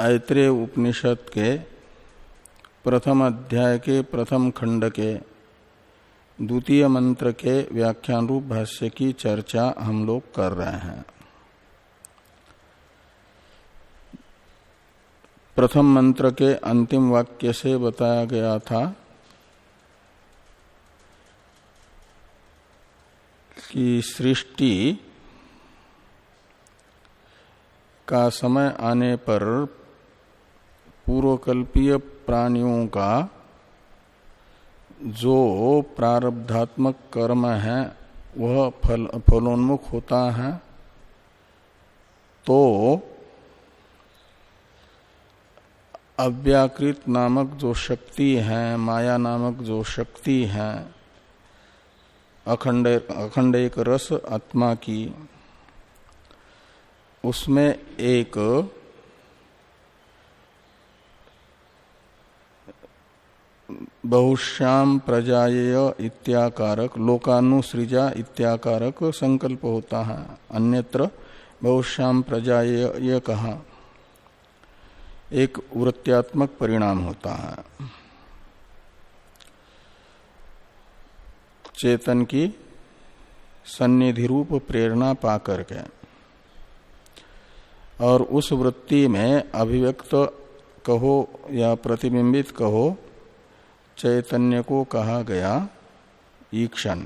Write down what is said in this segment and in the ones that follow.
ऐत्रेय उपनिषद के प्रथम अध्याय के प्रथम खंड के द्वितीय मंत्र के व्याख्यान रूप भाष्य की चर्चा हम लोग कर रहे हैं। प्रथम मंत्र के अंतिम वाक्य से बताया गया था कि सृष्टि का समय आने पर पूर्वकल्पीय प्राणियों का जो प्रारब्धात्मक कर्म है, वह फल, फलोन्मुख होता है तो अव्याकृत नामक जो शक्ति है, माया नामक जो शक्ति है, अखंड अखंड एक रस आत्मा की, उसमें एक बहुश्याम प्रजाएय इत्याकारक, लोकानुसृजा इत्याकारक संकल्प होता है। अन्यत्र बहुश्याम प्रजाएय कहा। एक वृत्त्यात्मक परिणाम होता है। चेतन की सन्निधि रूप प्रेरणा पाकर के और उस वृत्ति में अभिव्यक्त कहो या प्रतिबिंबित कहो चैतन्य को कहा गया ईक्षण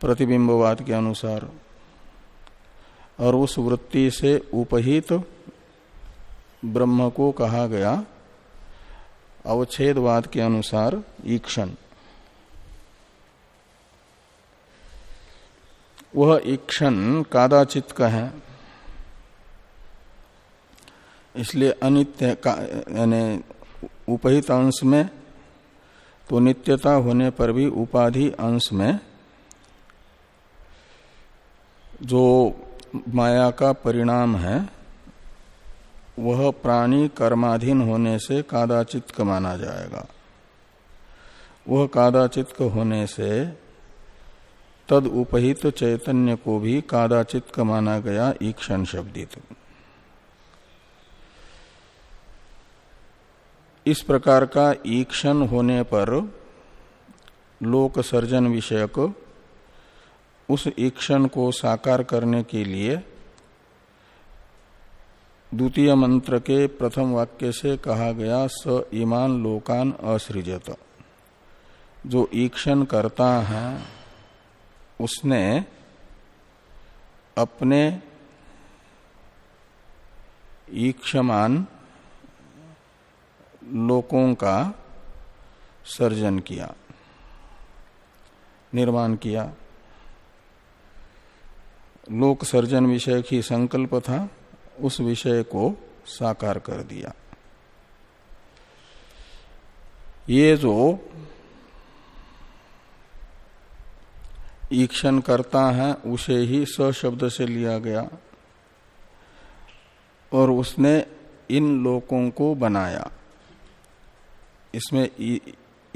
प्रतिबिंबवाद के अनुसार, और उस वृत्ति से उपहित ब्रह्म को कहा गया अवच्छेदवाद के अनुसार ईक्षण वह ईक्षण कादाचित का है। इसलिए अनित्य यानी उपहित अंश में तो नित्यता होने पर भी उपाधि अंश में, जो माया का परिणाम है, वह प्राणी कर्माधीन होने से कादाचित माना जाएगा। वह कादाचित होने से तद उपहित चैतन्य को भी कादाचित माना गया ईक्षण शब्दित। इस प्रकार का ईक्षण होने पर लोक सर्जन विषयक उस ईक्षण को साकार करने के लिए द्वितीय मंत्र के प्रथम वाक्य से कहा गया स ईमान लोकान असृजत। जो ईक्षण करता है, उसने अपने ईक्षमान लोकों का सर्जन किया, निर्माण किया। लोक सर्जन विषय की संकल्प था, उस विषय को साकार कर दिया। ये जो ईक्षण करता है, उसे ही स शब्द से लिया गया और उसने इन लोकों को बनाया। इसमें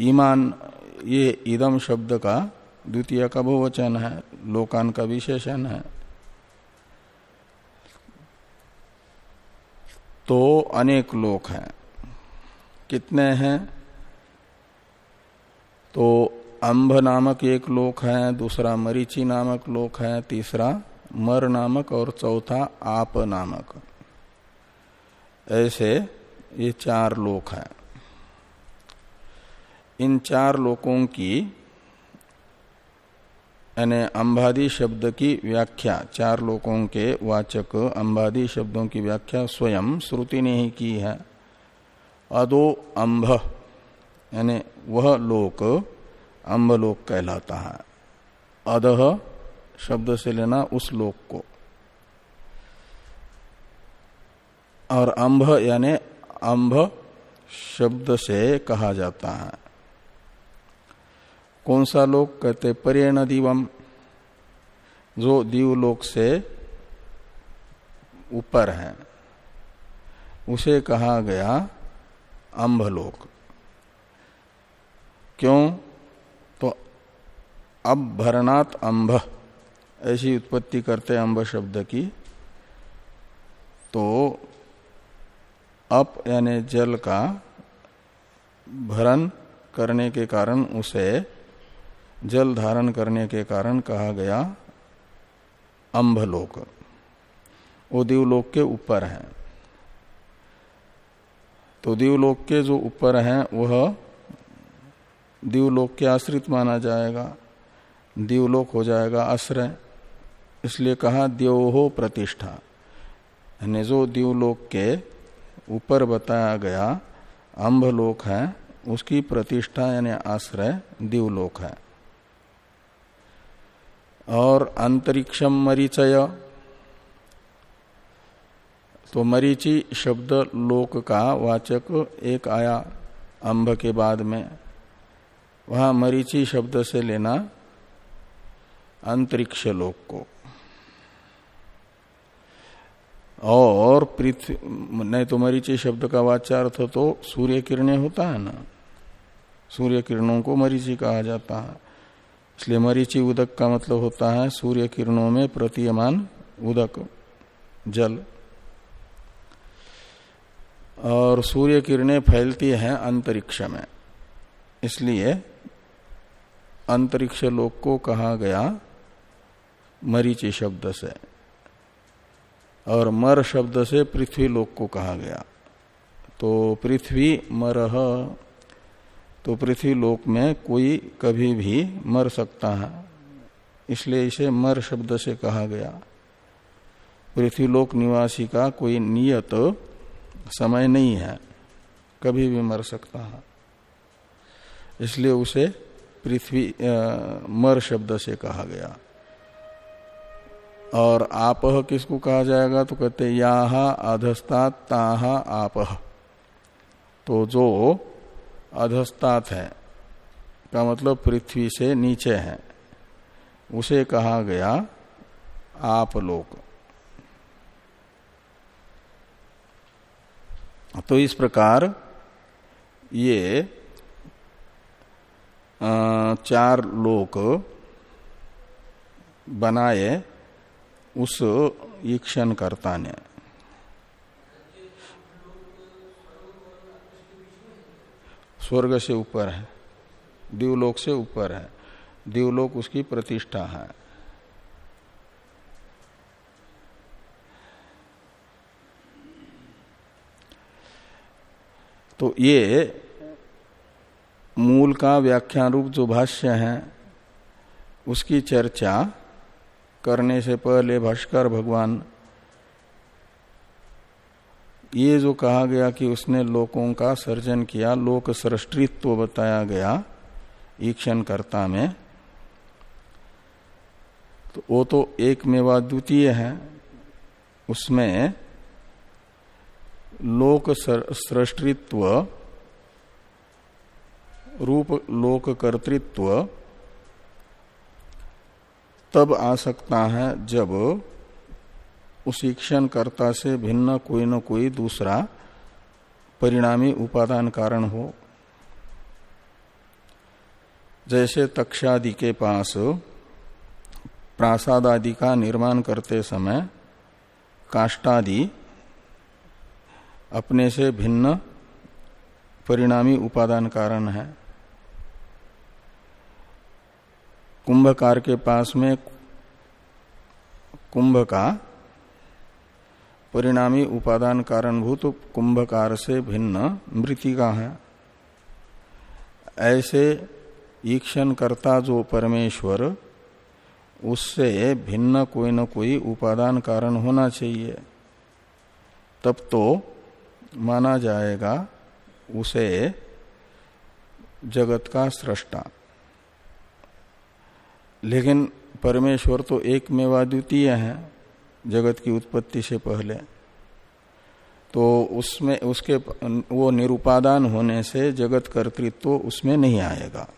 ईमान, ये इदम शब्द का द्वितीय का बहुवचन है, लोकान का विशेषण है। तो अनेक लोक हैं। कितने हैं? तो अंभ नामक एक लोक है, दूसरा मरीची नामक लोक है, तीसरा मर नामक और चौथा आप नामक। ऐसे ये चार लोक हैं। इन चार लोकों की, यानी अंबादी शब्द की व्याख्या, चार लोकों के वाचक अंबादी शब्दों की व्याख्या स्वयं श्रुति ने ही की है। अदो अंभ, यानी वह लोक अम्बलोक कहलाता है। अदह शब्द से लेना उस लोक को। और अंभ, यानी अंभ शब्द से कहा जाता है। कौन सा लोक कहते पर्यण दीवम। जो दीवलोक से ऊपर है। उसे कहा गया अम्भलोक क्यों? तो अब भरनात् अम्भ ऐसी उत्पत्ति करते अम्ब शब्द की। तो अप यानी जल का भरण करने के कारण उसे जल धारण करने के कारण कहा गया अम्भलोक वो दिवलोक के ऊपर है। तो दिवलोक के जो ऊपर है, वह दिवलोक के आश्रित माना जाएगा। दिवलोक हो जाएगा आश्रय। इसलिए कहा देवहो प्रतिष्ठा। यानी जो दिवलोक के ऊपर बताया गया अम्भलोक है, उसकी प्रतिष्ठा यानी आश्रय दिवलोक है। और अंतरिक्षम मरीचय। तो मरीचि शब्द लोक का वाचक एक आया अंब के बाद में। वहाँ मरीचि शब्द से लेना अंतरिक्ष लोक को। और पृथ्वी नहीं तो मरीचि शब्द का वाच्यार्थ तो सूर्य किरणें होता है ना। सूर्य किरणों को मरीचि कहा जाता है। इसलिए मरीचि उदक का मतलब होता है सूर्य किरणों में प्रतीयमान उदक, जल। और सूर्य किरणें फैलती हैं अंतरिक्ष में। इसलिए अंतरिक्ष लोक को कहा गया मरीचि शब्द से और मर शब्द से पृथ्वी लोक को कहा गया। तो पृथ्वी मरह तो पृथ्वी लोक में कोई कभी भी मर सकता है। इसलिए इसे मर शब्द से कहा गया। पृथ्वी लोक निवासी का कोई नियत समय नहीं है। कभी भी मर सकता है। इसलिए उसे पृथ्वी मर शब्द से कहा गया। और आप किसको कहा जाएगा? तो कहते याह अधस्तात ताहा आप तो जो अधस्तात है, का मतलब पृथ्वी से नीचे है। उसे कहा गया आप लोग तो इस प्रकार ये चार लोक बनाए उस ईक्षण कर्ता ने। स्वर्ग से ऊपर है, दिवलोक से ऊपर है, दिवलोक उसकी प्रतिष्ठा है। तो ये मूल का व्याख्यान रूप जो भाष्य है, उसकी चर्चा करने से पहले भाष्कर भगवान ये जो कहा गया कि उसने लोकों का सर्जन किया, लोक सृष्टित्व बताया गया ईक्षण कर्ता में तो वो तो एक मेवा द्वितीय है। उसमें लोक सृष्टित्व, रूप लोक कर्तृत्व, तब आ सकता है जब उस ईक्षण कर्ता से भिन्न कोई न कोई दूसरा परिणामी उपादान कारण हो। जैसे तक्षादि के पास प्रासाद आदि का निर्माण करते समय काष्टादि अपने से भिन्न परिणामी उपादान कारण है। कुंभकार के पास में कुंभ का परिणामी उपादान कारणभूत कुंभकार से भिन्न मृतिका है। ऐसे ईक्षण करता जो परमेश्वर, उससे भिन्न कोई न कोई उपादान कारण होना चाहिए। तब तो माना जाएगा उसे जगत का सृष्टा लेकिन परमेश्वर तो एक मेवा द्वितीय है। जगत की उत्पत्ति से पहले। तो उसमें, उसके, वो निरुपादान होने से जगत कर्तृत्व तो उसमें नहीं आएगा।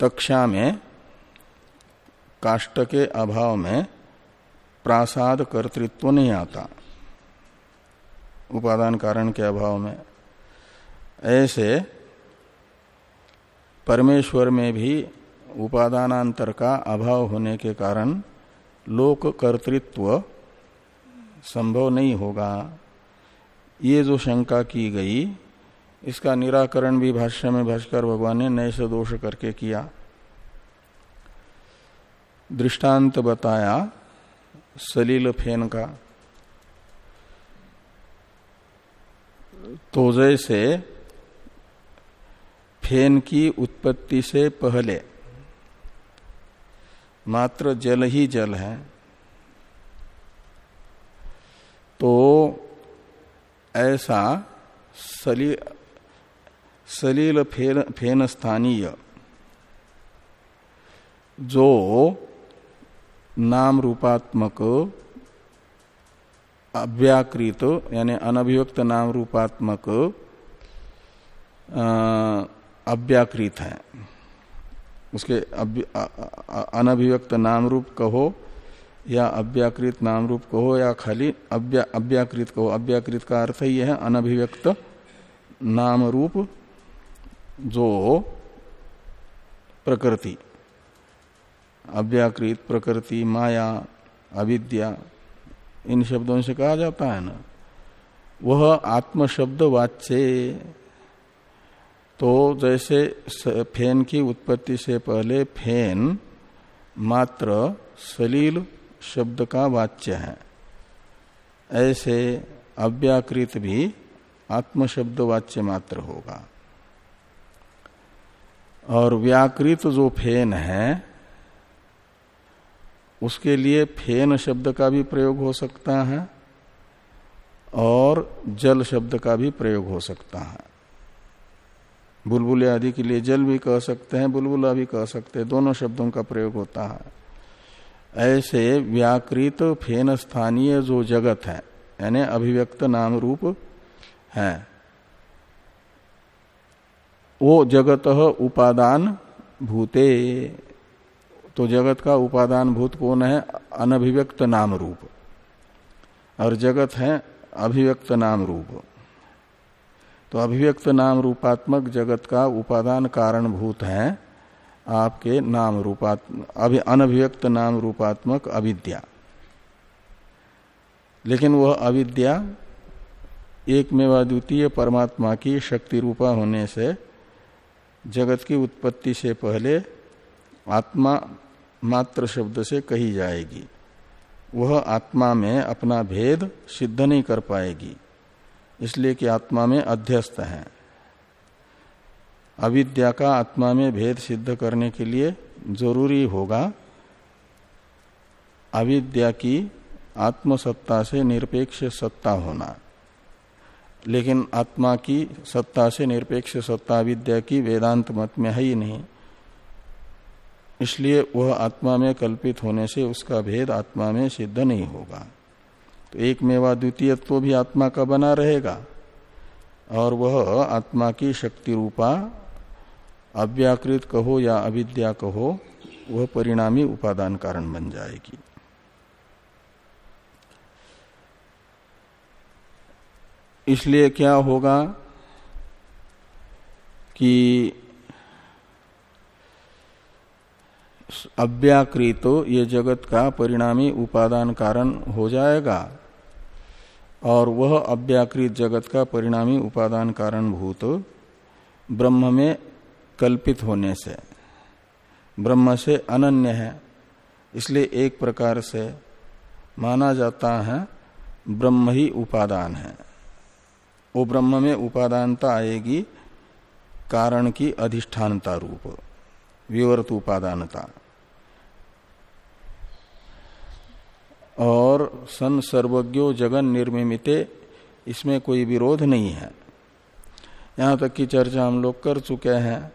तक्षा में, काष्ट के अभाव में प्रासाद कर्तृत्व तो नहीं आता। उपादान कारण के अभाव में। ऐसे परमेश्वर में भी उपादानांतर का अभाव होने के कारण लोक कर्तृत्व संभव नहीं होगा। ये जो शंका की गई, इसका निराकरण भी भाष्य में भाष्कर भगवान ने नए से दोष करके किया। दृष्टांत बताया सलील फेन का। तो जैसे फेन की उत्पत्ति से पहले मात्र जल ही जल है। तो ऐसा सली सलील फेन, फेन स्थानीय जो नाम रूपात्मक अव्याकृत यानी अनभिव्यक्त नाम रूपात्मक अव्याकृत है। उसके अनभिव्यक्त नाम रूप कहो, या अव्याकृत नाम रूप कहो, या खाली अव्या अव्याकृत कहो। अव्याकृत का अर्थ ही है अनभिव्यक्त नाम रूप जो प्रकृति। अव्याकृत प्रकृति, माया, अविद्या, इन शब्दों से कहा जाता है ना। वह आत्म शब्द वाच्य। तो जैसे फेन की उत्पत्ति से पहले फेन मात्र सलील शब्द का वाच्य है। ऐसे अव्याकृत भी आत्म शब्द वाच्य मात्र होगा। और व्याकृत जो फेन है, उसके लिए फेन शब्द का भी प्रयोग हो सकता है और जल शब्द का भी प्रयोग हो सकता है। बुलबुल आदि के लिए जल भी कह सकते हैं, बुलबुला भी कह सकते हैं, दोनों शब्दों का प्रयोग होता है। ऐसे व्याकृत फेन स्थानीय जो जगत है, यानी अभिव्यक्त नाम रूप है, वो जगत उपादान भूते। तो जगत का उपादान भूत कौन है? अनभिव्यक्त नाम रूप। और जगत है अभिव्यक्त नाम रूप। तो अभिव्यक्त नाम रूपात्मक जगत का उपादान कारण भूत है आपके नाम रूपात्मक अभि, अनभिव्यक्त नाम रूपात्मक अविद्या। लेकिन वह अविद्या एक मेवा द्वितीय परमात्मा की शक्ति रूपा होने से जगत की उत्पत्ति से पहले आत्मा मात्र शब्द से कही जाएगी। वह आत्मा में अपना भेद सिद्ध नहीं कर पाएगी। इसलिए कि आत्मा में अध्यस्त है। अविद्या का आत्मा में भेद सिद्ध करने के लिए ज़रूरी होगा अविद्या की आत्मसत्ता से निरपेक्ष सत्ता होना। लेकिन आत्मा की सत्ता से निरपेक्ष सत्ता विद्या की वेदांत मत में है ही नहीं। इसलिए वह आत्मा में कल्पित होने से उसका भेद आत्मा में सिद्ध नहीं होगा। तो एक मेवा द्वितीय तो भी आत्मा का बना रहेगा। और वह आत्मा की शक्ति रूपा अव्याकृत कहो या अविद्या कहो, वह परिणामी उपादान कारण बन जाएगी। इसलिए क्या होगा कि अव्याकृत ये जगत का परिणामी उपादान कारण हो जाएगा। और वह अव्याकृत जगत का परिणामी उपादान कारण भूत ब्रह्म में कल्पित होने से। ब्रह्म से अनन्य है, इसलिए एक प्रकार से माना जाता है ब्रह्म ही उपादान है। वो ब्रह्म में उपादानता आएगी कारण की अधिष्ठानता रूप, विवर्त उपादानता। और सन सर्वज्ञो जगन निर्मिमिते, इसमें कोई विरोध नहीं है। यहाँ तक की चर्चा हम लोग कर चुके हैं।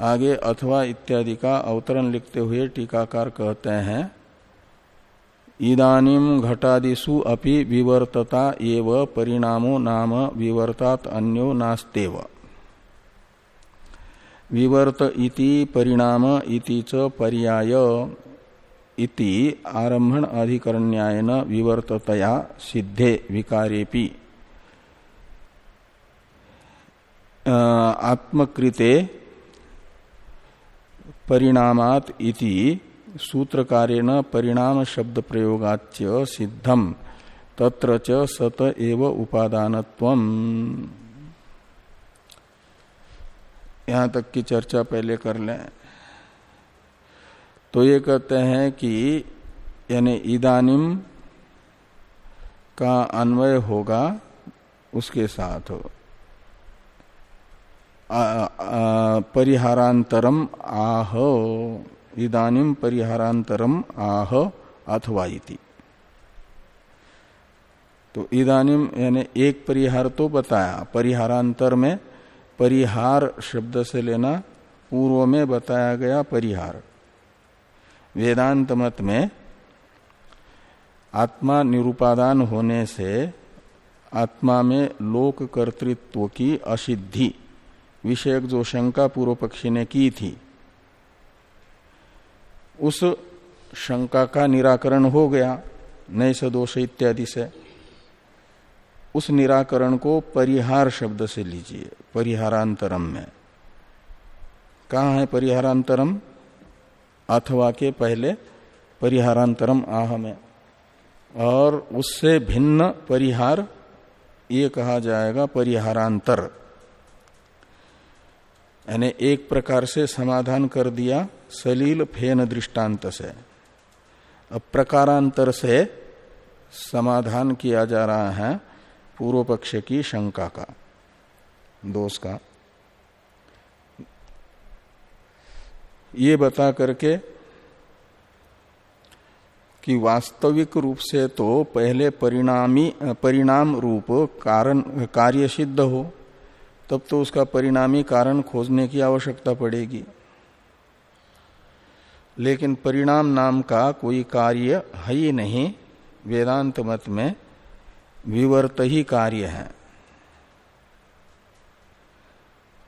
आगे अथवा इत्यादि का अवतरण लिखते हुए टीकाकार कहते हैं इदानीम घटादिशु अपि विवर्तता एव, परिणामो नाम विवर्तात अन्यो नास्तेव। विवर्त इति, परिणाम इति च पर्याय। इति आरंभण अधिकरण्यायन विवर्ततया सिद्धे विकारेपि आत्मकृते परिणामात इति सूत्र कार्य परिणाम शब्द प्रयोगाच्य सिद्धम तत्र च सत एव उपादानत्व यहाँ तक की चर्चा पहले कर लें। तो ये कहते हैं कि यानी इदानिम का अन्वय होगा उसके साथ हो। परिहारांतरम आह इदानिम परिहारांतरम आह अथवा तो इदानिम यानी एक परिहार तो बताया, परिहारांतर में परिहार शब्द से लेना पूर्व में बताया गया परिहार वेदांत मत में आत्मा निरूपादान होने से आत्मा में लोक कर्तृत्व की असिद्धि, विषयक जो शंका पूर्व पक्षी ने की थी, उस शंका का निराकरण हो गया नए सदोष इत्यादि से। उस निराकरण को परिहार शब्द से लीजिए, परिहारांतरम में। कहा है परिहारांतरम? अथवा के पहले परिहारांतरम आह में और उससे भिन्न परिहार, ये कहा जाएगा परिहारांतर। यानी एक प्रकार से समाधान कर दिया सलील फेन दृष्टांत से। अब प्रकारांतर से समाधान किया जा रहा है पूर्व पक्ष की शंका का, दोष का। ये बता करके कि वास्तविक रूप से तो पहले परिणामी, परिणाम रूप कारण, कार्य सिद्ध हो, तब तो उसका परिणामी कारण खोजने की आवश्यकता पड़ेगी। लेकिन परिणाम नाम का कोई कार्य है ही नहीं, वेदांत मत में विवर्त ही कार्य है।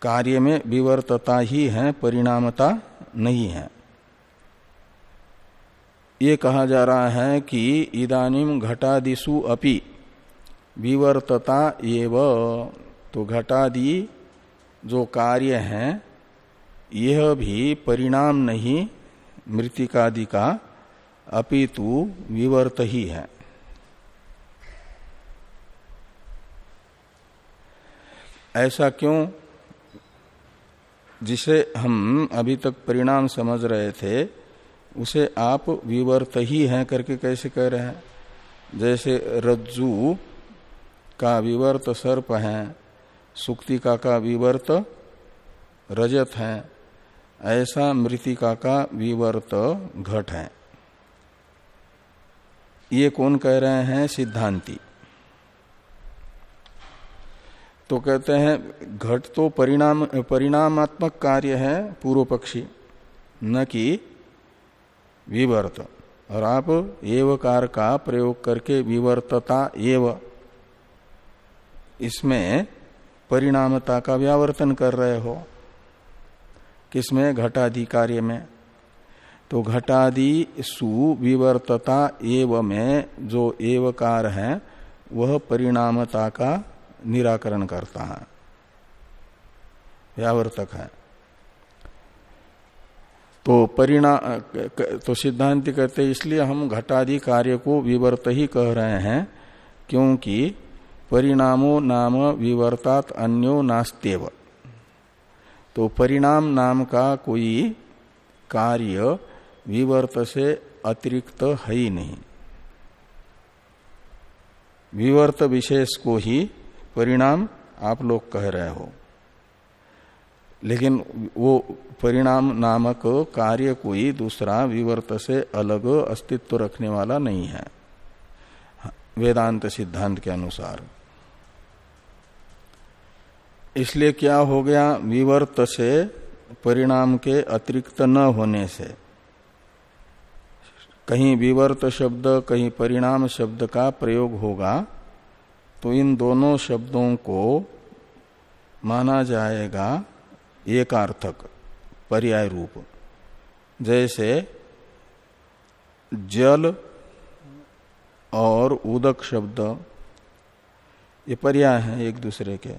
कार्य में विवर्तता ही है, परिणामता नहीं है। ये कहा जा रहा है कि इदानिम घटादिशु अपि विवर्तता एव तो घटादि जो कार्य है, यह भी परिणाम नहीं, मृतिकादि का, अपितु विवर्त ही है। ऐसा क्यों? जिसे हम अभी तक परिणाम समझ रहे थे, उसे आप विवर्त ही हैं करके कैसे कह रहे हैं? जैसे रज्जु का विवर्त सर्प है, सुक्तिका का विवर्त रजत है, ऐसा मृतिका का विवर्त घट है। ये कौन कह रहे हैं? सिद्धांती। तो कहते हैं, घट तो परिणाम, परिणामात्मक कार्य है पूर्व पक्षी, न कि विवर्त। और आप एवकार का प्रयोग करके विवर्तता एव, इसमें परिणामता का व्यावर्तन कर रहे हो। किसमें? घटादि कार्य में। तो घटादि सुविवर्तता एव में जो एवकार है, वह परिणामता का निराकरण करता है। व्यावर्तक है। तो परिणाम तो सिद्धांत कहते इसलिए हम घटादि कार्य को विवर्त ही कह रहे हैं, क्योंकि परिणामो नाम विवर्तात अन्यो नास्तेव तो परिणाम नाम का कोई कार्य विवर्त से अतिरिक्त है ही नहीं। विवर्त विशेष को ही परिणाम आप लोग कह रहे हो। लेकिन वो परिणाम नामक कार्य कोई दूसरा विवर्त से अलग अस्तित्व रखने वाला नहीं है। वेदांत सिद्धांत के अनुसार। इसलिए क्या हो गया? विवर्त से परिणाम के अतिरिक्त न होने से। कहीं विवर्त शब्द, कहीं परिणाम शब्द का प्रयोग होगा तो इन दोनों शब्दों को माना जाएगा एकार्थक, पर्याय रूप। जैसे जल और उदक शब्द, ये पर्याय हैं एक दूसरे के।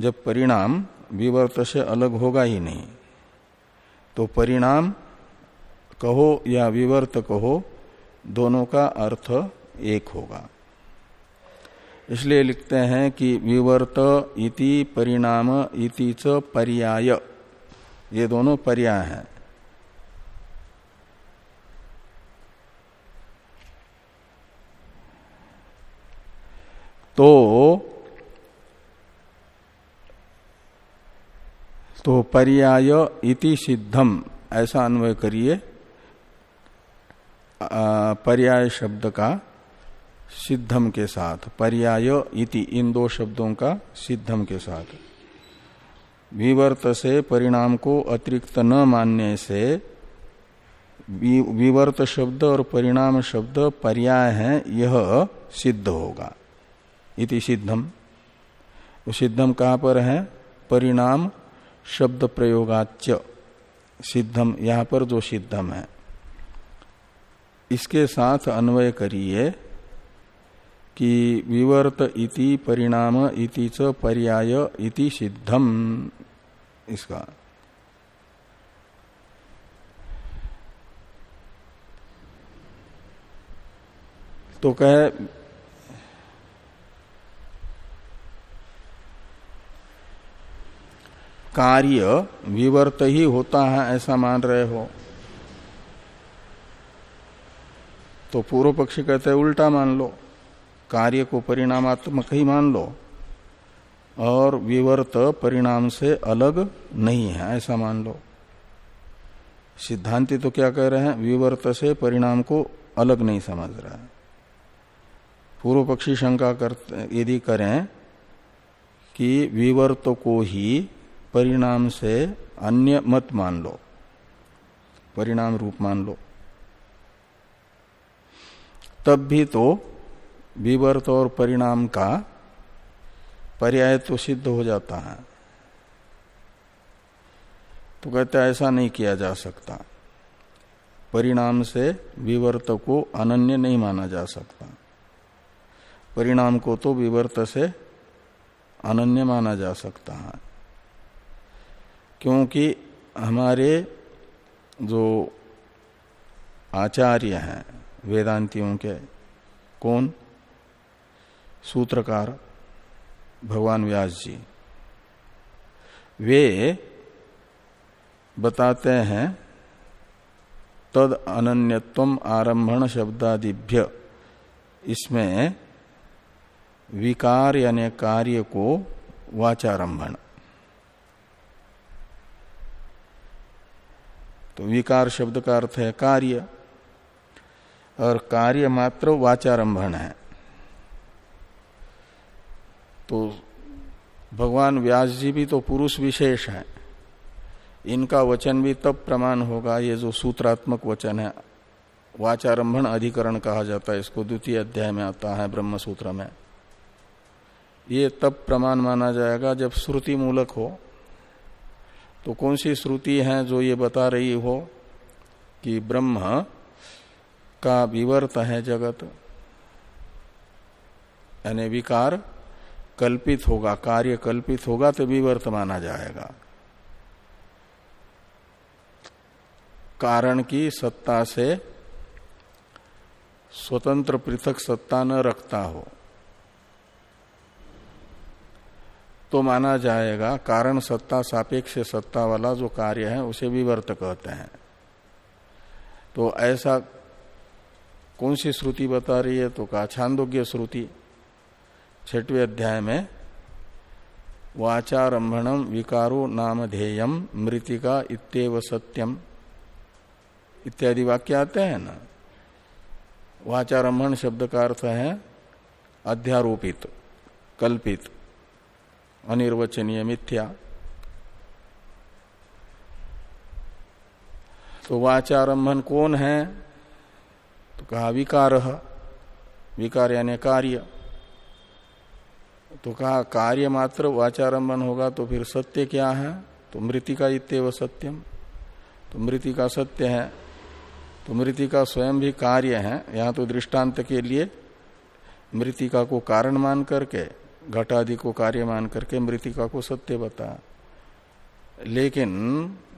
जब परिणाम विवर्त से अलग होगा ही नहीं तो परिणाम कहो या विवर्त कहो, दोनों का अर्थ एक होगा। इसलिए लिखते हैं कि विवर्त इति परिणाम इति च पर्याय। ये दोनों पर्याय हैं। तो तो पर्याय इति सिद्धम, ऐसा अन्वय करिए। पर्याय शब्द का सिद्धम के साथ, पर्याय इति इन दो शब्दों का सिद्धम के साथ। विवर्त से परिणाम को अतिरिक्त न मानने से विवर्त शब्द और परिणाम शब्द पर्याय है, यह सिद्ध होगा। इति सिद्धम। सिद्धम कहाँ पर है? परिणाम शब्द प्रयोगाच सिद्धम, यहाँ पर जो सिद्धम है। इसके साथ अन्वय करिए। कि विवर्त इति परिणाम इति च पर्याय इति सिद्धम। इसका। तो कहे, कार्य विवर्त ही होता है ऐसा मान रहे हो। तो पूर्व पक्षी कहते हैं, उल्टा मान लो। कार्य को परिणामात्मक ही मान लो, और विवर्त परिणाम से अलग नहीं है, ऐसा मान लो। सिद्धांति तो क्या कह रहे हैं? विवर्त से परिणाम को अलग नहीं समझ रहा है। पूर्व पक्षी शंका कर यदि करें कि विवर्त को ही परिणाम से अन्य मत मान लो, परिणाम रूप मान लो, तब भी तो विवर्त और परिणाम का पर्याय तो सिद्ध हो जाता है। तो कहते ऐसा नहीं किया जा सकता। परिणाम से विवर्त को अनन्य नहीं माना जा सकता। परिणाम को तो विवर्त से अनन्य माना जा सकता है। क्योंकि हमारे जो आचार्य हैं, वेदांतियों के, कौन? सूत्रकार भगवान व्यास जी। वे बताते हैं, तद अनन्यत्व आरंभण शब्दादिभ्य, इसमें विकार यानी कार्य को वाचारंभण तो विकार शब्द का अर्थ है कार्य, और कार्य मात्र वाचारंभण है। तो भगवान व्यास जी भी तो पुरुष विशेष है। इनका वचन भी तब प्रमाण होगा, ये जो सूत्रात्मक वचन है। वाचारंभण अधिकरण कहा जाता है, इसको द्वितीय अध्याय में आता है ब्रह्म सूत्र में। ये तब प्रमाण माना जाएगा जब श्रुति मूलक हो। तो कौन सी श्रुति है जो ये बता रही हो कि ब्रह्म का विवर्त है जगत, यानी विकार कल्पित होगा, कार्य कल्पित होगा तो विवर्त माना जाएगा। कारण की सत्ता से स्वतंत्र पृथक सत्ता न रखता हो तो माना जाएगा कारण सत्ता, सापेक्ष सत्ता वाला जो कार्य है, उसे विवर्त कहते हैं। तो ऐसा कौन सी श्रुति बता रही है? तो कहा, छांदोग्य श्रुति। छठवें अध्याय में वाचारंभणम विकारो नाम ध्येयम मृतिका इतव सत्यम इत्यादि वाक्य आते हैं ना? वाचारंभण शब्द का अर्थ है अध्यारोपित, कल्पित, अनिर्वचनीय मिथ्या। तो वाचारंभन कौन है? तो कहा विकार विकार यानी कार्य। तो कहा, कार्य मात्र वाचारंभन होगा तो फिर सत्य क्या है? तो मृतिका इतव सत्यम। तो मृतिका सत्य है तो मृतिका स्वयं भी कार्य है। यहाँ तो दृष्टांत के लिए मृतिका को कारण मान करके, घटादि को कार्य मान करके मृतिका को सत्य बता। लेकिन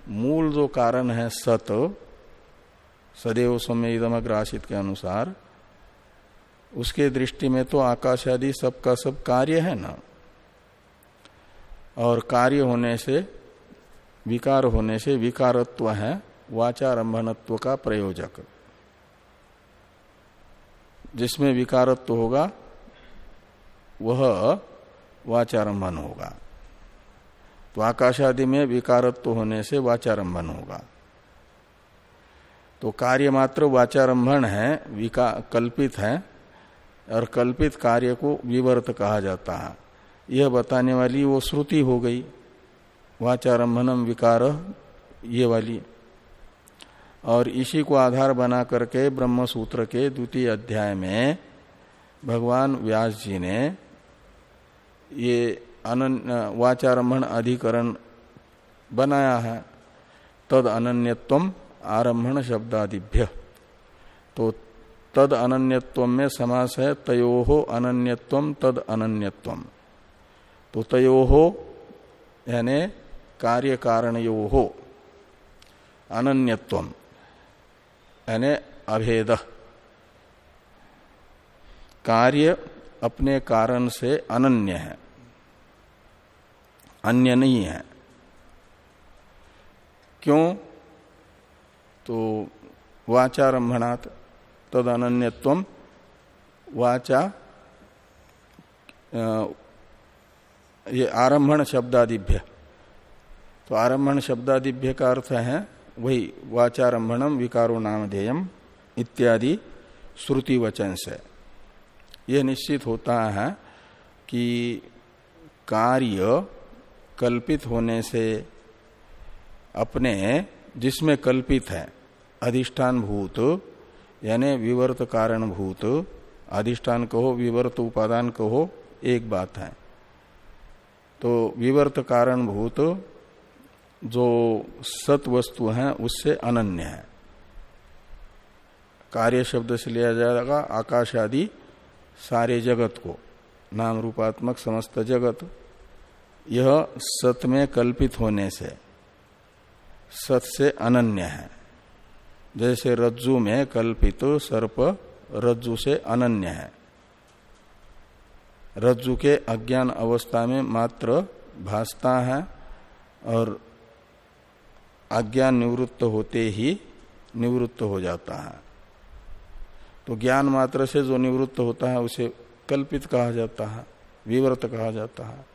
मूल जो कारण है सत, सदैव सौम्य इदमग्र आशित के अनुसार उसके दृष्टि में तो आकाश आदि सबका सब कार्य है ना। और कार्य होने से, विकार होने से विकारत्व है, वाचारंभनत्व का प्रयोजक। जिसमें विकारत्व होगा, वह वाचारंभन होगा। तो आकाश आदि में विकारत्व होने से वाचारंभन होगा। तो कार्य मात्र वाचारंभन है, विका, कल्पित है और कल्पित कार्य को विवर्त कहा जाता है। यह बताने वाली वो श्रुति हो गई। वाचारंभनम विकार, ये वाली। और इसी को आधार बना करके ब्रह्म सूत्र के द्वितीय अध्याय में भगवान व्यास जी ने ये अनन्य, वाचारंभन अधिकरण बनाया है। तद अनन्यत्व आरंभण शब्दादिभ्य। तो तद अनन्यत्व में समास है, तयो अनन्यत्व, तद अनन्यत्व। तो तयो यानी कार्य कारण हो अनन्यत्व, यानी अभेद। कार्य अपने कारण से अनन्य है, अन्य नहीं है। क्यों? तो वाचारंभणात तद अनन्यत्व वाचा ये आरंभण शब्दादिभ्य तो आरंभण शब्दादिभ्य का अर्थ है, वही वाचारंभणम विकारो नामधेयम इत्यादि श्रुति वचन से यह निश्चित होता है कि कार्य कल्पित होने से अपने जिसमें कल्पित है अधिष्ठान भूत यानी विवर्त कारण भूत अधिष्ठान कहो, विवर्त उपादान कहो, एक बात है। तो विवर्त कारण भूत जो सत वस्तु है, उससे अनन्य है। कार्य शब्द से लिया जाएगा, आकाश आदि, सारे जगत को। नाम रूपात्मक समस्त जगत। यह सत में कल्पित होने से, सत से अनन्य है। जैसे रज्जु में कल्पित सर्प रज्जु से अनन्य है। रज्जु के अज्ञान अवस्था में मात्र भासता है और अज्ञान निवृत्त होते ही निवृत्त हो जाता है। तो ज्ञान मात्र से जो निवृत्त होता है, उसे कल्पित कहा जाता है विवर्त कहा जाता है।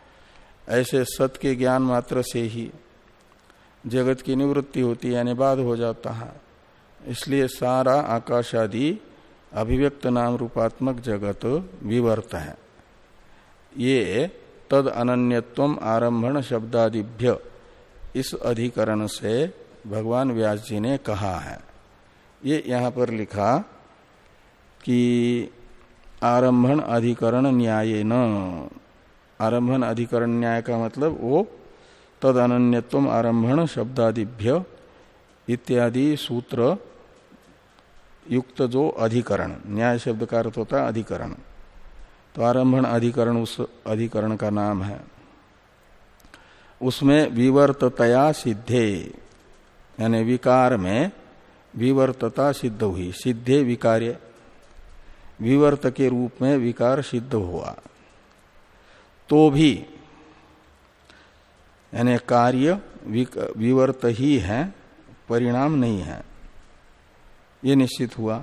ऐसे सत के ज्ञान मात्र से ही जगत की निवृत्ति होती है यानी बाद हो जाता है। इसलिए सारा आकाश आदि अभिव्यक्त नाम रूपात्मक जगत विवर्त है। ये तद अनन्यत्व आरंभण शब्दादिभ्य इस अधिकरण से भगवान व्यास जी ने कहा है। ये यहाँ पर लिखा कि आरंभण अधिकरण न्याय न। आरंभन अधिकरण न्याय का मतलब वो तद अनन्यत्व आरंभण शब्दादिभ्य इत्यादि सूत्र युक्त जो अधिकरण, न्याय शब्द का अर्थ होता है अधिकरण। तो आरंभण अधिकरण उस अधिकरण का नाम है। उसमें विवर्ततया सिद्धे, यानी विकार में विवर्तता सिद्ध हुई, सिद्धे विकार्य। विवर्त के रूप में विकार सिद्ध हुआ। तो भी, यानी कार्य विवर्त ही है, परिणाम नहीं है। ये निश्चित हुआ।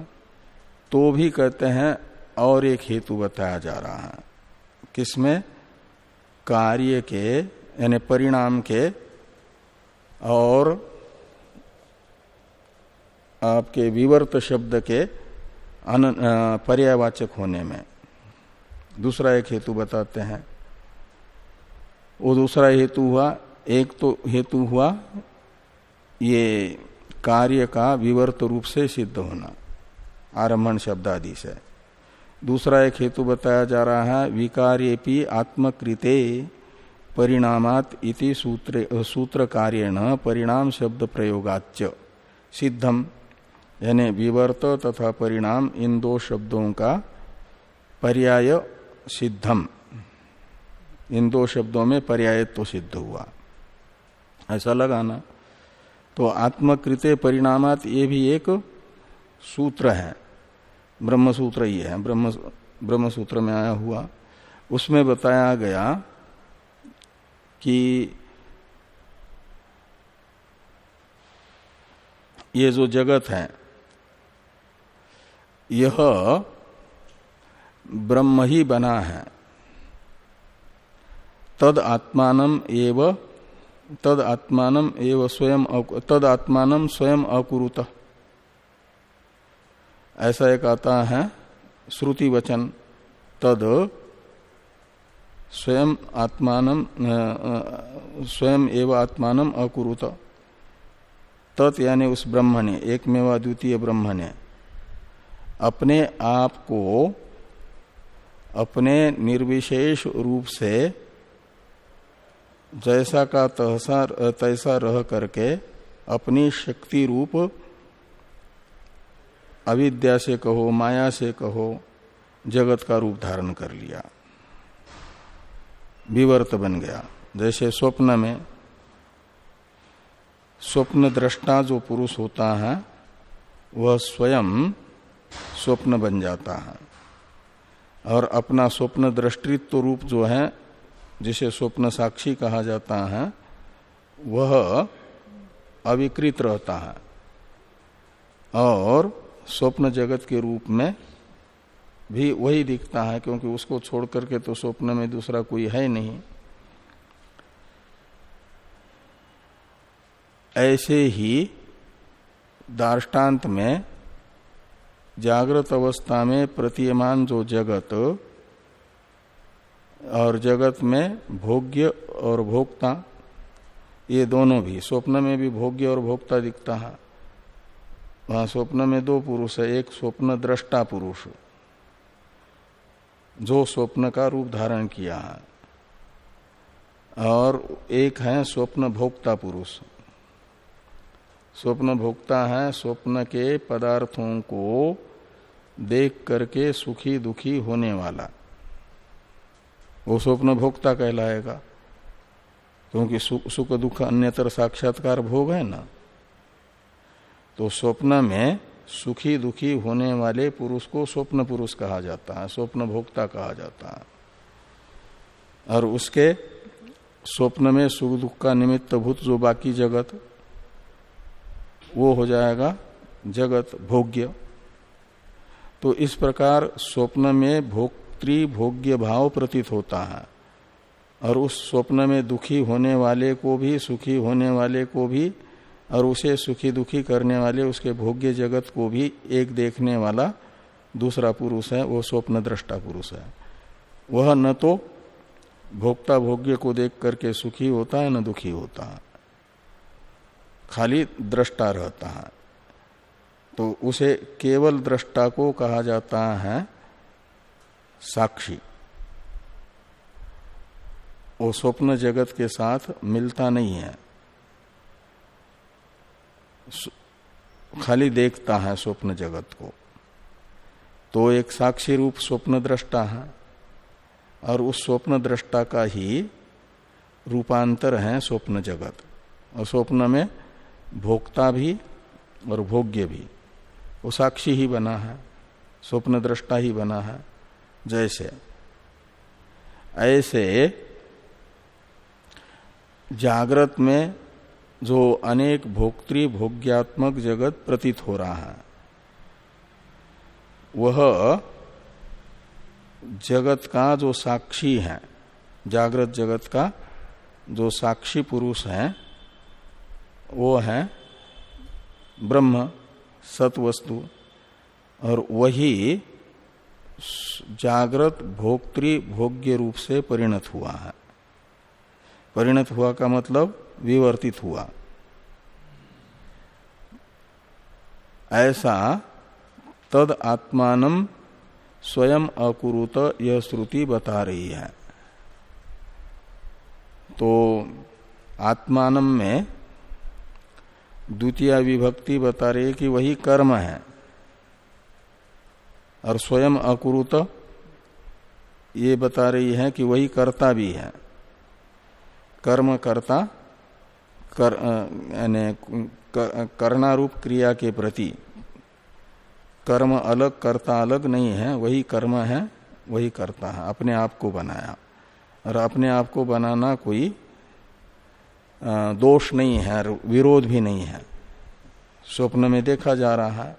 तो भी कहते हैं, और एक हेतु बताया जा रहा है। किसमें? कार्य के, यानी परिणाम के, और आपके विवर्त शब्द के पर्यावाचक होने में। दूसरा एक हेतु बताते हैं। वो दूसरा हेतु हुआ, एक तो हेतु हुआ, ये कार्य का विवर्त रूप से सिद्ध होना, आरम्भण शब्द आदि से। दूसरा एक हेतु बताया जा रहा है, विकार्यपि आत्मकृते परिणामात इति सूत्र सूत्र कार्यण परिणाम शब्द प्रयोगाच सिद्धम, यानी विवर्त तथा परिणाम इन दो शब्दों का पर्याय सिद्धम। इन दो शब्दों में पर्याय तो सिद्ध हुआ। ऐसा लगाना। तो आत्मकृत परिणामात ये भी एक सूत्र है। ब्रह्म सूत्र ही है। ब्रह्म ब्रह्म सूत्र में आया हुआ। उसमें बताया गया कि ये जो जगत है, यह ब्रह्म ही बना है। तद आत्मान एव तद आत्मान एव स्वयं तद आत्मान स्वयं अकुरुत। ऐसा एक आता है, श्रुति वचन, तद स्वयं आत्मान स्वयं एव आत्मान अकुरुत। तत् यानी उस ब्रह्म ने एक मेवा द्वितीय ब्रह्म ने अपने आप को अपने निर्विशेष रूप से जैसा का तहसा, तैसा रह करके अपनी शक्ति रूप अविद्या से कहो, माया से कहो, जगत का रूप धारण कर लिया। विवर्त बन गया। जैसे स्वप्न में, स्वप्न दृष्टा जो पुरुष होता है, वह स्वयं स्वप्न बन जाता है। और अपना स्वप्न दृष्टित्व रूप जो है जिसे स्वप्न साक्षी कहा जाता है, वह अविकृत रहता है और स्वप्न जगत के रूप में भी वही दिखता है, क्योंकि उसको छोड़ करके तो स्वप्न में दूसरा कोई है नहीं। ऐसे ही दार्टान्त में जागृत अवस्था में प्रतीयमान जो जगत और जगत में भोग्य और भोक्ता, ये दोनों भी, स्वप्न में भी भोग्य और भोक्ता दिखता है। वहाँ स्वप्न में दो पुरुष है, एक स्वप्न दृष्टा पुरुष। जो स्वप्न का रूप धारण किया है, और एक है स्वप्न भोक्ता पुरुष। स्वप्न भोक्ता है स्वप्न के पदार्थों को देख करके सुखी दुखी होने वाला। वो स्वप्न भोक्ता कहलाएगा। क्योंकि सुख दुख अन्यतर साक्षात्कार भोग है ना? तो स्वप्न में सुखी दुखी होने वाले पुरुष को स्वप्न पुरुष कहा जाता है स्वप्न भोक्ता कहा जाता है। और उसके स्वप्न में सुख दुख का निमित्त भूत जो बाकी जगत, वो हो जाएगा जगत भोग्य। तो इस प्रकार स्वप्न में भोक्तृ भोग्य भाव प्रतीत होता है। और उस स्वप्न में दुखी होने वाले को भी, सुखी होने वाले को भी, और उसे सुखी दुखी करने वाले, उसके भोग्य जगत को भी एक देखने वाला दूसरा पुरुष है, वो स्वप्न दृष्टा पुरुष है। वह न तो भोक्ता भोग्य को देख करके सुखी होता है, न दुखी होता है। खाली दृष्टा रहता है। तो उसे केवल दृष्टा को कहा जाता है साक्षी। वो स्वप्न जगत के साथ मिलता नहीं है। खाली देखता है स्वप्न जगत को। तो एक साक्षी रूप स्वप्न दृष्टा है और उस स्वप्न दृष्टा का ही रूपांतर है स्वप्न जगत। और स्वप्न में भोक्ता भी और भोग्य भी। वो साक्षी ही बना है, स्वप्न दृष्टा ही बना है। जैसे, ऐसे जागृत में जो अनेक भोक्तृ भोग्यात्मक जगत प्रतीत हो रहा है, वह जगत का जो साक्षी है, जागृत जगत का जो साक्षी पुरुष है, वो है ब्रह्म, सतवस्तु, और वही जागृत भोक्तृ भोग्य रूप से परिणत हुआ है। परिणत हुआ का मतलब विवर्तित हुआ। ऐसा तद आत्मान स्वयं अकुरुत यह श्रुति बता रही है। तो आत्मान में द्वितीय विभक्ति बता रही है कि वही कर्म है। और स्वयं अकुरुत ये बता रही है कि वही कर्ता भी है। कर्म कर्ता कर, करना रूप क्रिया के प्रति। कर्म अलग कर्ता अलग नहीं है वही कर्म है वही करता है अपने आप को बनाया। और अपने आप को बनाना कोई दोष नहीं है विरोध भी नहीं है। स्वप्न में देखा जा रहा है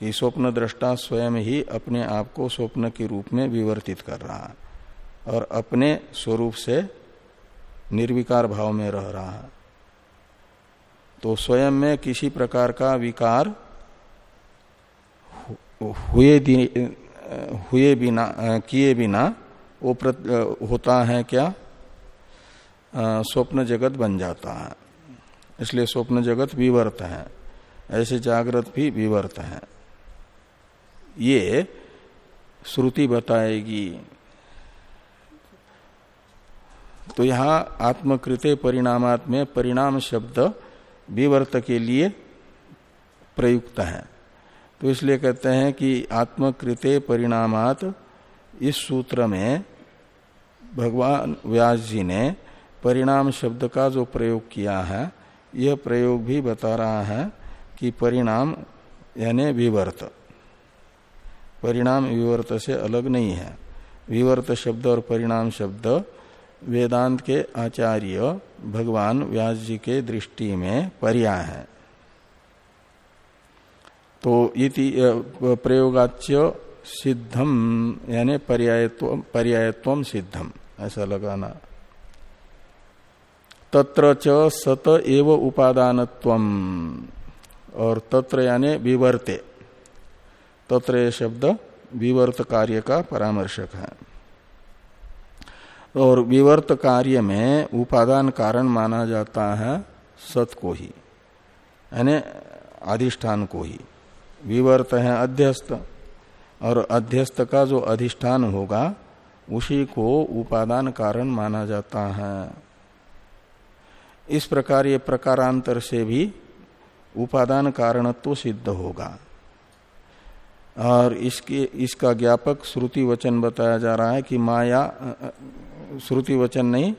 कि स्वप्न दृष्टा स्वयं ही अपने आप को स्वप्न के रूप में विवर्तित कर रहा है और अपने स्वरूप से निर्विकार भाव में रह रहा है। तो स्वयं में किसी प्रकार का विकार हुए हुए बिना, किए बिना वो होता है क्या? स्वप्न जगत बन जाता है। इसलिए स्वप्न जगत विवर्त है। ऐसे जागृत भी विवर्त है। ये श्रुति बताएगी। तो यहाँ आत्मकृते परिणामात में परिणाम शब्द विवर्त के लिए प्रयुक्त है। तो इसलिए कहते हैं कि आत्मकृते परिणामात इस सूत्र में भगवान व्यास जी ने परिणाम शब्द का जो प्रयोग किया है, यह प्रयोग भी बता रहा है कि परिणाम यानी विवर्त। परिणाम विवर्त से अलग नहीं है। विवर्त शब्द और परिणाम शब्द वेदांत के आचार्य भगवान व्यास जी के दृष्टि में पर्याय है। तो इति प्रयोगाच्य सिद्धम, यानी पर्यायत्व पर्यायत्व सिद्धम, ऐसा लगाना। तत्र च सत एव उपादानत्व और तत्र यानी विवर्ते। तत्र शब्द विवर्त कार्य का परामर्शक है। और विवर्त कार्य में उपादान कारण माना जाता है सत को ही, यानी अधिष्ठान को ही। विवर्त है अध्यस्त, और अध्यस्त का जो अधिष्ठान होगा, उसी को उपादान कारण माना जाता है। इस प्रकार ये प्रकारांतर से भी उपादान कारणत्व तो सिद्ध होगा। और इसके, इसका ज्ञापक श्रुति वचन बताया जा रहा है कि माया, श्रुति वचन नहीं,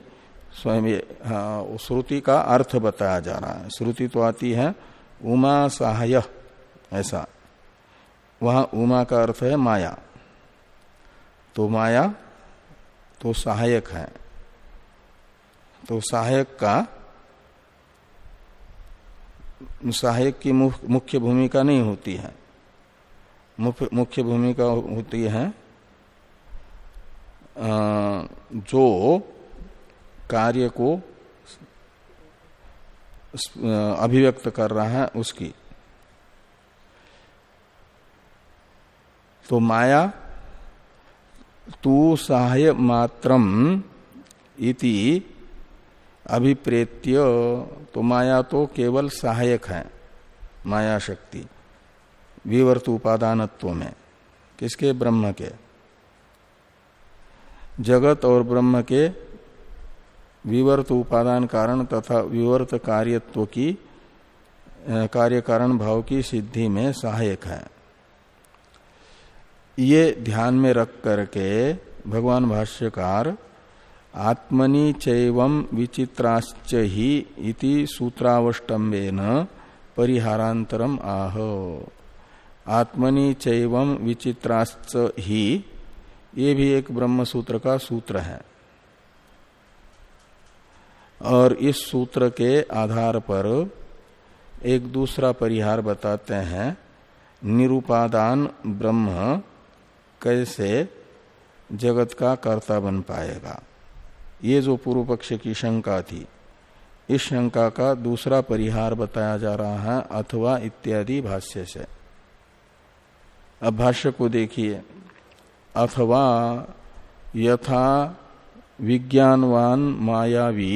स्वयं हाँ श्रुति का अर्थ बताया जा रहा है। श्रुति तो आती है, उमा सहाय, ऐसा। वहाँ उमा का अर्थ है माया। तो माया तो सहायक है। तो सहायक का, सहायक की मुख्य भूमिका नहीं होती है। मुख्य भूमिका होती है जो कार्य को अभिव्यक्त कर रहा है उसकी। तो माया, तू सहाय मात्रम इति अभिप्रेत्य। तो माया तो केवल सहायक है, माया शक्ति। विवर्त उपादानत्व में किसके? ब्रह्म के। जगत और ब्रह्म के विवर्त उपादान कारण तथा विवर्त कार्यत्व की कार्य कारण भाव की सिद्धि में सहायक है। ये ध्यान में रख करके भगवान भाष्यकार, आत्मनि चैवम विचित्राश्च ही इति सूत्रावष्टम्बेन परिहारांतरम आह। आत्मनि चैवम विचित्राश्च ही। ये भी एक ब्रह्म सूत्र का सूत्र है। और इस सूत्र के आधार पर एक दूसरा परिहार बताते हैं। निरुपादान ब्रह्म कैसे जगत का कर्ता बन पाएगा। ये जो पूर्व पक्ष की शंका थी, इस शंका का दूसरा परिहार बताया जा रहा है अथवा इत्यादि भाष्य से। अब भाष्य को देखिए। अथवा यथा विज्ञानवान मायावी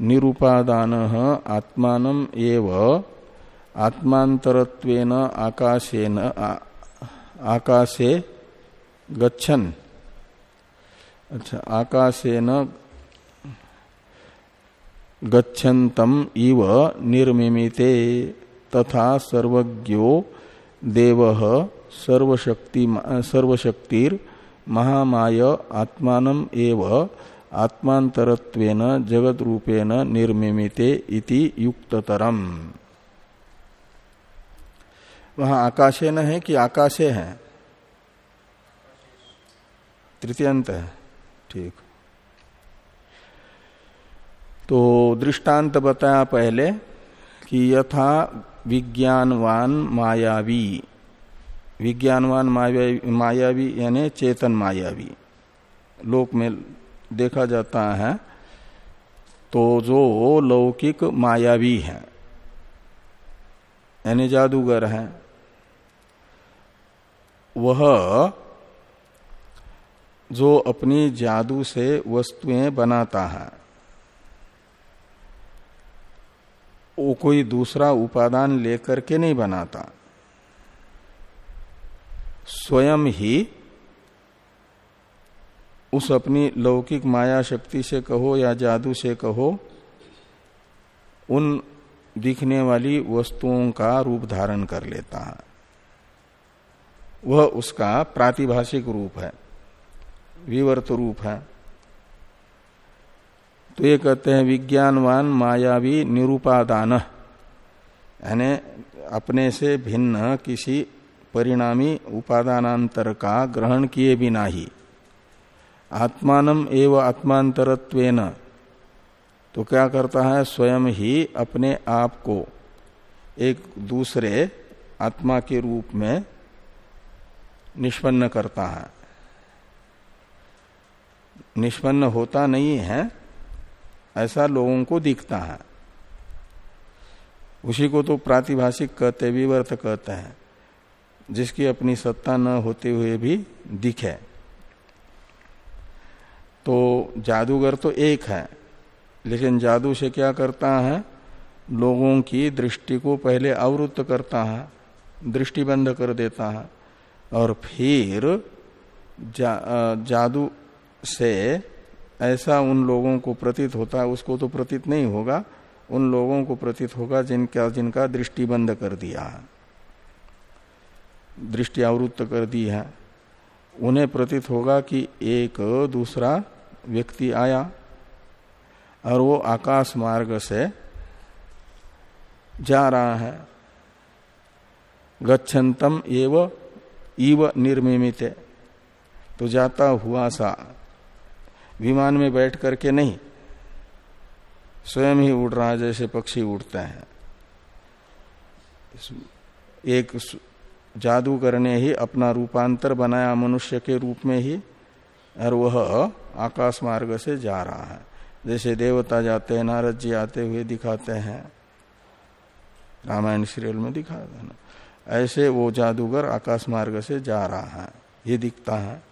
निरुपादान आत्मान एव आकाशेन आकाशे गच्छन। अच्छा आकाशेन गच्छन्तम इव निर्मिमिते तथा सर्वज्ञो देव सर्वशक्ति सर्वशक्तिर महामाय आत्मान एव आत्मांतरत्वेन जगत रूपेण निर्मिमिते इति युक्ततरम। वहाँ आकाशे न है कि आकाशे है? तृतीयंत है। ठीक। तो दृष्टांत बताया पहले कि यथा विज्ञानवान मायावी। विज्ञानवान मायावी यानी चेतन मायावी। लोक में देखा जाता है तो जो लौकिक मायावी है, यानी जादूगर है, वह जो अपनी जादू से वस्तुएँ बनाता है, वो कोई दूसरा उपादान लेकर के नहीं बनाता। स्वयं ही उस अपनी लौकिक माया शक्ति से कहो या जादू से कहो, उन दिखने वाली वस्तुओं का रूप धारण कर लेता है। वह उसका प्रातिभाषिक रूप है, विवर्त रूप है। तो ये कहते हैं, विज्ञानवान मायावी निरूपादान, यानी अपने से भिन्न किसी परिणामी उपादानांतर का ग्रहण किए बिना ही आत्मान एवं आत्मांतरत्वेन. तो क्या करता है? स्वयं ही अपने आप को एक दूसरे आत्मा के रूप में निष्पन्न करता है। निष्पन्न होता नहीं है, ऐसा लोगों को दिखता है। उसी को तो प्रातिभाषिक कहते, विवर्त कहते हैं। जिसकी अपनी सत्ता न होते हुए भी दिखे। तो जादूगर तो एक है लेकिन जादू से क्या करता है? लोगों की दृष्टि को पहले अवरुद्ध करता है दृष्टि बंद कर देता है और फिर जा, जादू से ऐसा उन लोगों को प्रतीत होता है उसको तो प्रतीत नहीं होगा उन लोगों को प्रतीत होगा जिनका जिनका दृष्टि बंद कर दिया है। दृष्टि आवृत्त कर दी है। उन्हें प्रतीत होगा कि एक दूसरा व्यक्ति आया और वो आकाश मार्ग से जा रहा है। गच्छन्तम एव इव निर्मित तो जाता हुआ सा विमान में बैठ करके नहीं, स्वयं ही उड़ रहा जैसे पक्षी उड़ते हैं। एक जादूगर ने ही अपना रूपांतर बनाया मनुष्य के रूप में ही, और वह आकाश मार्ग से जा रहा है। जैसे देवता जाते हैं, नारद जी आते हुए दिखाते हैं, रामायण सीरियल में दिखाते हैं। ऐसे वो जादूगर आकाश मार्ग से जा रहा है, ये दिखता है।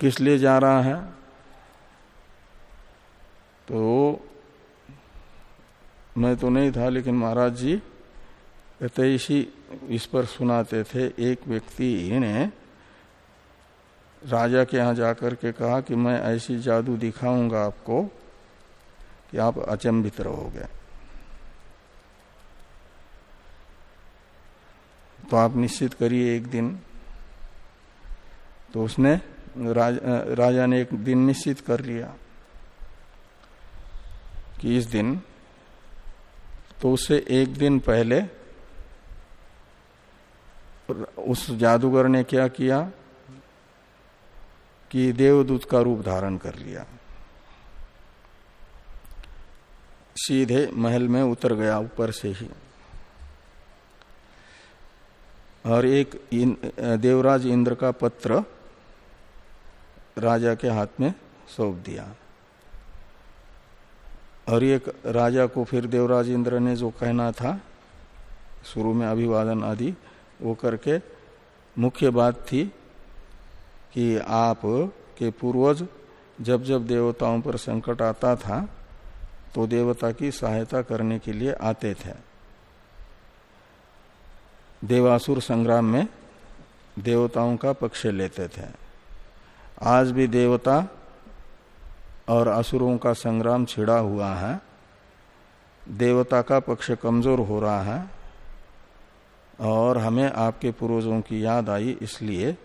किस लिए जा रहा है? तो मैं तो नहीं था, लेकिन महाराज जी कहते इसी इस पर सुनाते थे एक व्यक्ति ने राजा के यहाँ जाकर के कहा कि मैं ऐसी जादू दिखाऊँगा आपको कि आप अचंभित रहोगे। तो आप निश्चित करिए एक दिन। तो उसने राज, राजा ने एक दिन निश्चित कर लिया कि इस दिन तो उससे एक दिन पहले उस जादूगर ने क्या किया कि देवदूत का रूप धारण कर लिया। सीधे महल में उतर गया ऊपर से ही। और एक इन, देवराज इंद्र का पत्र राजा के हाथ में सौंप दिया। और एक राजा को फिर देवराज इंद्र ने जो कहना था शुरू में अभिवादन आदि वो करके मुख्य बात थी कि आप के पूर्वज जब जब देवताओं पर संकट आता था तो देवता की सहायता करने के लिए आते थे। देवासुर संग्राम में देवताओं का पक्ष लेते थे। आज भी देवता और असुरों का संग्राम छिड़ा हुआ है। देवता का पक्ष कमज़ोर हो रहा है। और हमें आपके पूर्वजों की याद आई, इसलिए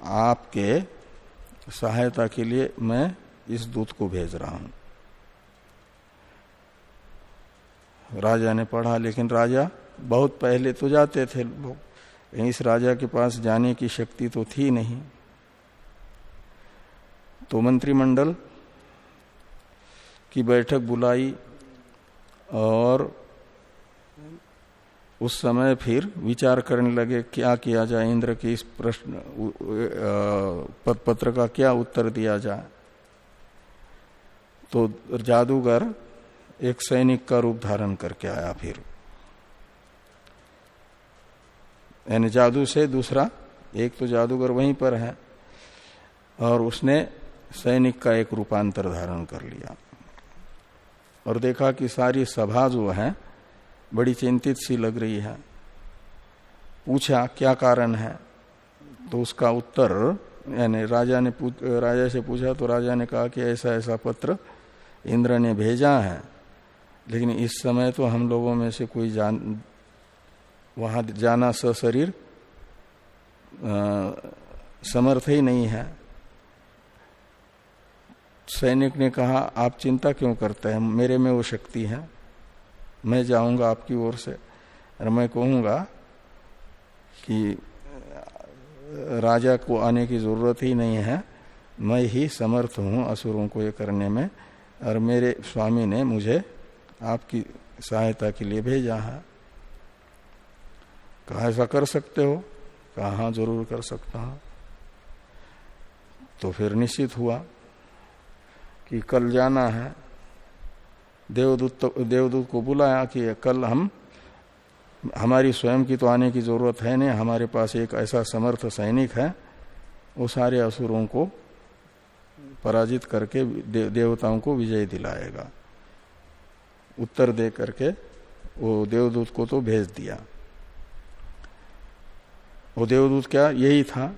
आपके सहायता के लिए मैं इस दूत को भेज रहा हूँ। राजा ने पढ़ा, लेकिन राजा बहुत पहले तो जाते थे लोग। इस राजा के पास जाने की शक्ति तो थी नहीं। तो मंत्रिमंडल की बैठक बुलाई और उस समय फिर विचार करने लगे, क्या किया जाए? इंद्र के इस प्रश्न पत्र का क्या उत्तर दिया जाए? तो जादूगर एक सैनिक का रूप धारण करके आया फिर। यानी जादू से दूसरा, एक तो जादूगर वहीं पर है, और उसने सैनिक का एक रूपांतर धारण कर लिया। और देखा कि सारी सभा जो है बड़ी चिंतित सी लग रही है। पूछा, क्या कारण है? तो उसका उत्तर, यानी राजा ने राजा से पूछा तो राजा ने कहा कि ऐसा ऐसा पत्र इंद्र ने भेजा है। लेकिन इस समय तो हम लोगों में से कोई जान, वहाँ जाना सशरीर समर्थ ही नहीं है। सैनिक ने कहा, आप चिंता क्यों करते हैं? मेरे में वो शक्ति है। मैं जाऊँगा आपकी ओर से। और मैं कहूँगा कि, राजा को आने की ज़रूरत ही नहीं है। मैं ही समर्थ हूँ असुरों को ये करने में। और मेरे स्वामी ने मुझे आपकी सहायता के लिए भेजा है। कहा, ऐसा कर सकते हो? कहा हाँ ज़रूर कर सकता हूँ। तो फिर निश्चित हुआ कि कल जाना है। देवदूत देवदूत को बुलाया कि कल हम हमारी स्वयं की तो आने की ज़रूरत है नहीं हमारे पास एक ऐसा समर्थ सैनिक है वो सारे असुरों को पराजित करके दे, देवताओं को विजय दिलाएगा। उत्तर दे करके वो देवदूत को तो भेज दिया। वो देवदूत क्या यही था।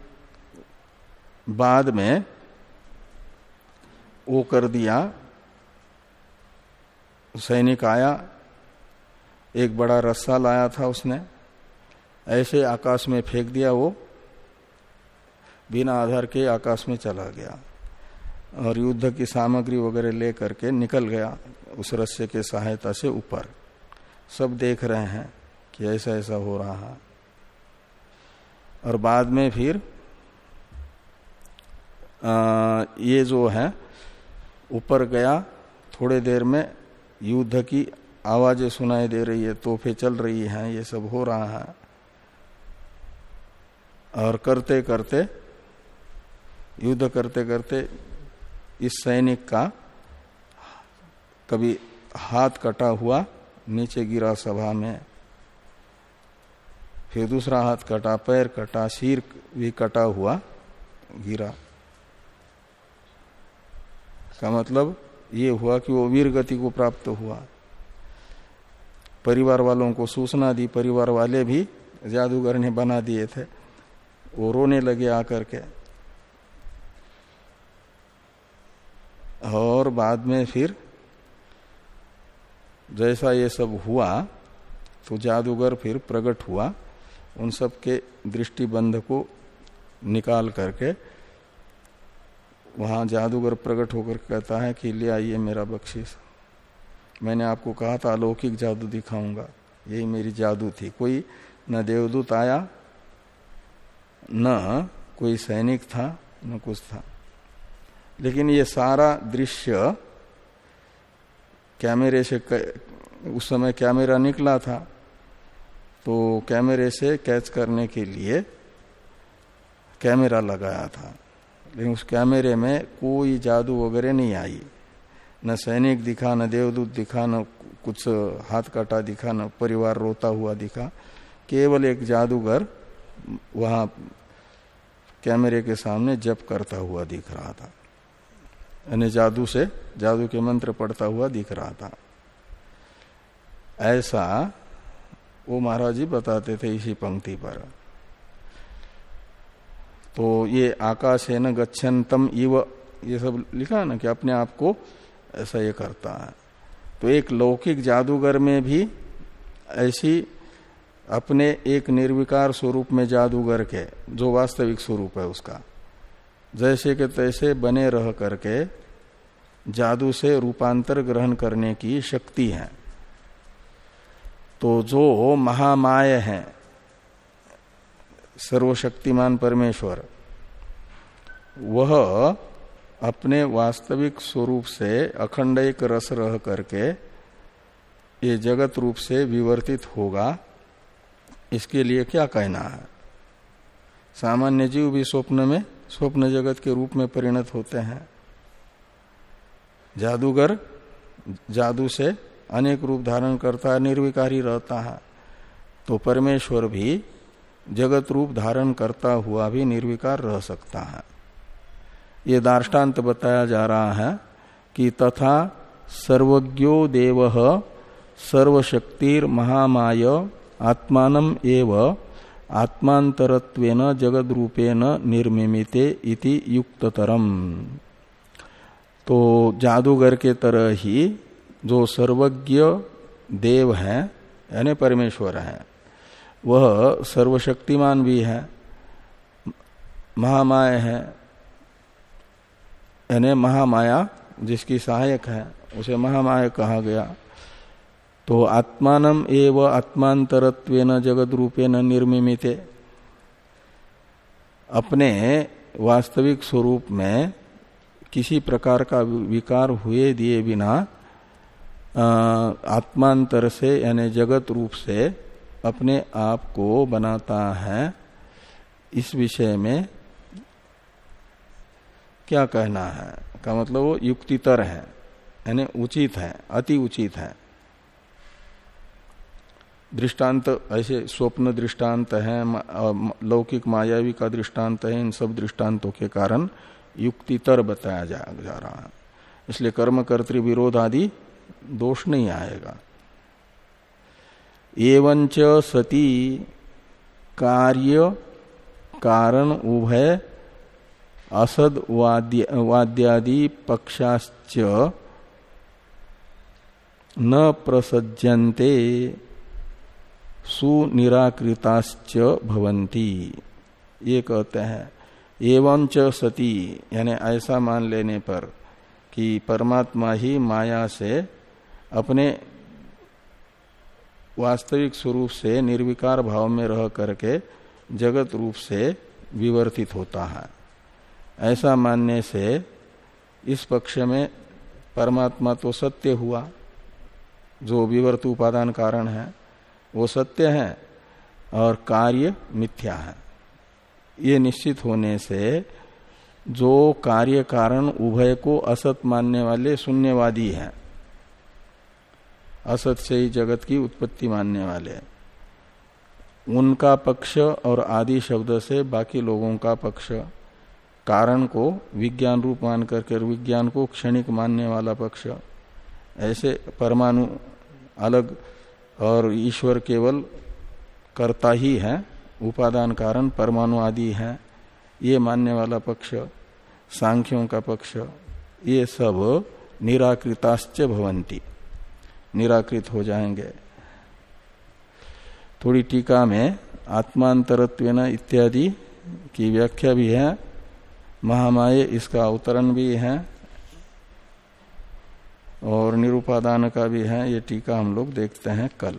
बाद में वो कर दिया सैनिक आया एक बड़ा रस्सा लाया था उसने ऐसे आकाश में फेंक दिया वो बिना आधार के आकाश में चला गया और युद्ध की सामग्री वगैरह ले करके निकल गया उस रस्से के सहायता से ऊपर। सब देख रहे हैं कि ऐसा ऐसा हो रहा। है और बाद में फिर आ, ये जो है ऊपर गया थोड़े देर में युद्ध की आवाज़ें सुनाई दे रही है, तोहफे चल रही हैं, ये सब हो रहा है। और करते करते, युद्ध करते करते इस सैनिक का कभी हाथ कटा हुआ नीचे गिरा सभा में, फिर दूसरा हाथ कटा, पैर कटा, सिर भी कटा हुआ गिरा। का मतलब ये हुआ कि वो वीर गति को प्राप्त हुआ। परिवार वालों को सूचना दी, परिवार वाले भी जादूगर ने बना दिए थे। वो रोने लगे आकर के। और बाद में फिर जैसा ये सब हुआ तो जादूगर फिर प्रकट हुआ, उन सब के दृष्टिबंध को निकाल करके वहाँ जादूगर प्रकट होकर कहता है कि ले आइए मेरा बख्शीश। मैंने आपको कहा था, अलौकिक जादू दिखाऊँगा। यही मेरी जादू थी। कोई न देवदूत आया, न कोई सैनिक था, न कुछ था। लेकिन ये सारा दृश्य कैमरे से उस समय कैमरा निकला था। तो कैमरे से कैच करने के लिए कैमरा लगाया था। लेकिन उस कैमरे में कोई जादू वगैरह नहीं आई। न सैनिक दिखा, न देवदूत दिखा, न कुछ हाथ काटा दिखा, न परिवार रोता हुआ दिखा। केवल एक जादूगर वहाँ कैमरे के सामने जप करता हुआ दिख रहा था। यानी जादू से, जादू के मंत्र पढ़ता हुआ दिख रहा था। ऐसा वो महाराज जी बताते थे इसी पंक्ति पर। तो ये आकाश है न गच्छन्तम इव, ये सब लिखा ना कि अपने आप को ऐसा ये करता है। तो एक लौकिक जादूगर में भी ऐसी अपने एक निर्विकार स्वरूप में जादूगर के, जो वास्तविक स्वरूप है उसका, जैसे के तैसे बने रह करके जादू से रूपांतर ग्रहण करने की शक्ति है। तो जो महामाय है सर्वशक्तिमान परमेश्वर। वह अपने वास्तविक स्वरूप से अखंड एक रस रह करके ये जगत रूप से विवर्तित होगा, इसके लिए क्या कहना है? सामान्य जीव भी स्वप्न में, स्वप्न जगत के रूप में परिणत होते हैं। जादूगर जादू से अनेक रूप धारण करता है निर्विकारी रहता है। तो परमेश्वर भी जगत रूप धारण करता हुआ भी निर्विकार रह सकता है। ये दार्टान्त बताया जा रहा है कि तथा सर्वज्ञो देव सर्वशक्तिर महामाय आत्मान एव आत्मांतरत्वेन जगद रूपेण निर्मिमिते इति युक्ततरम। तो जादूगर के तरह ही जो सर्वज्ञ देव है, यानी परमेश्वर है वह सर्वशक्तिमान भी है, महामाय है, यानी महामाया जिसकी सहायक है, उसे महामाया कहा गया। तो आत्मान एव आत्मांतरत्व जगत रूपे न निर्मिमिते। अपने वास्तविक स्वरूप में किसी प्रकार का विकार हुए दिए बिना आत्मांतर से, यानी जगत रूप से अपने आप को बनाता है। इस विषय में क्या कहना है? का मतलब वो युक्तितर है यानी उचित है अति उचित है। दृष्टांत ऐसे स्वप्न दृष्टांत है लौकिक मायावी का दृष्टांत है इन सब दृष्टांतों के कारण युक्तितर बताया जा, जा रहा है। इसलिए कर्म कर्तृ विरोध आदि दोष नहीं आएगा। एवंच सती कार्य कारण उभय असद वाद्य, वाद्यादि पक्षाश्च न प्रसज्यन्ते, सुनिराकृताश्च भवंती ये कहते हैं। एवं च सती, यानी ऐसा मान लेने पर कि परमात्मा ही माया से अपने वास्तविक स्वरूप से निर्विकार भाव में रह करके जगत रूप से विवर्तित होता है। ऐसा मानने से इस पक्ष में परमात्मा तो सत्य हुआ। जो विवर्त उपादान कारण है, वो सत्य है और कार्य मिथ्या है। ये निश्चित होने से जो कार्य कारण उभय को असत मानने वाले शून्यवादी हैं। असत से ही जगत की उत्पत्ति मानने वाले उनका पक्ष और आदि शब्द से बाकी लोगों का पक्ष, कारण को विज्ञान रूप मान करके विज्ञान को क्षणिक मानने वाला पक्ष, ऐसे परमाणु अलग और ईश्वर केवल कर्ता ही है, उपादान कारण परमाणु आदि है, ये मानने वाला पक्ष, सांख्यों का पक्ष, ये सब निराकृताश्च भवंती। निराकृत हो जाएँगे। थोड़ी टीका में आत्मांतरत्व इत्यादि की व्याख्या भी है। महामाय इसका अवतरण भी है और निरुपादान का भी है। ये टीका हम लोग देखते हैं कल।